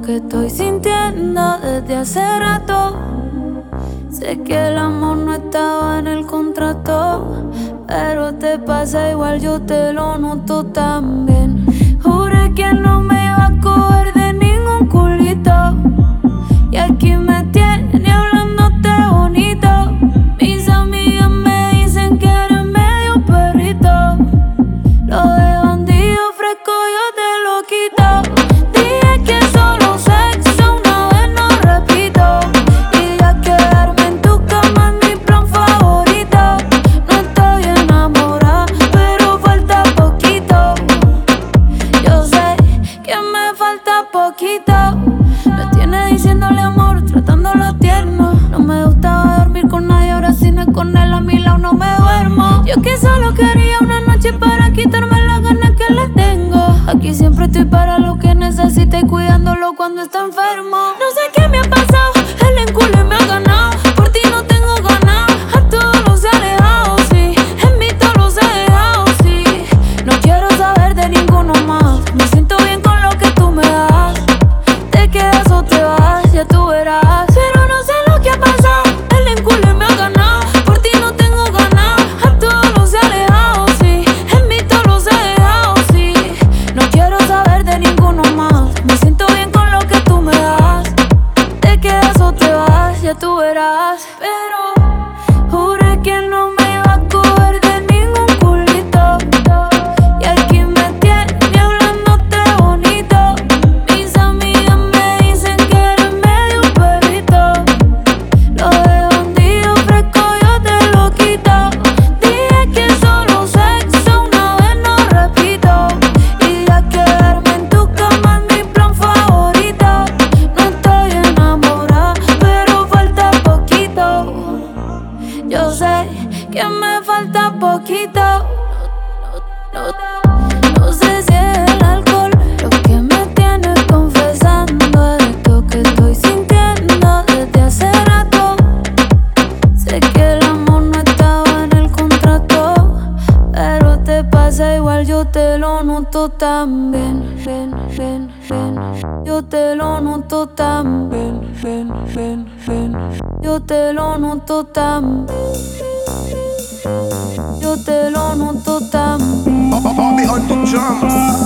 que estoy sintiendo desde hace rato. Sé que el amor no estaba en el contrato, pero te pasa igual, yo te lo noto también. Poquito. Me tiene diciéndole amor, tratándolo tierno. No me gustaba dormir con nadie, ahora si no es con él a mi lado no me duermo. Yo que solo quería una noche para quitarme las ganas que le tengo. Aquí siempre estoy para lo que necesite cuidándolo cuando está enfermo. No sé tú verás. Pero juré que no me poquito. No, no, no sé si es el alcohol lo que me tiene confesando esto que estoy sintiendo desde hace rato. Sé que el amor no estaba en el contrato, pero te pasa igual, yo te lo noto también. Ven, ven, ven. Yo te lo noto también. Ven, ven, ven. Yo te lo noto también. Yo te lo noto también. Bobby on the drums. Ven, ven, ven.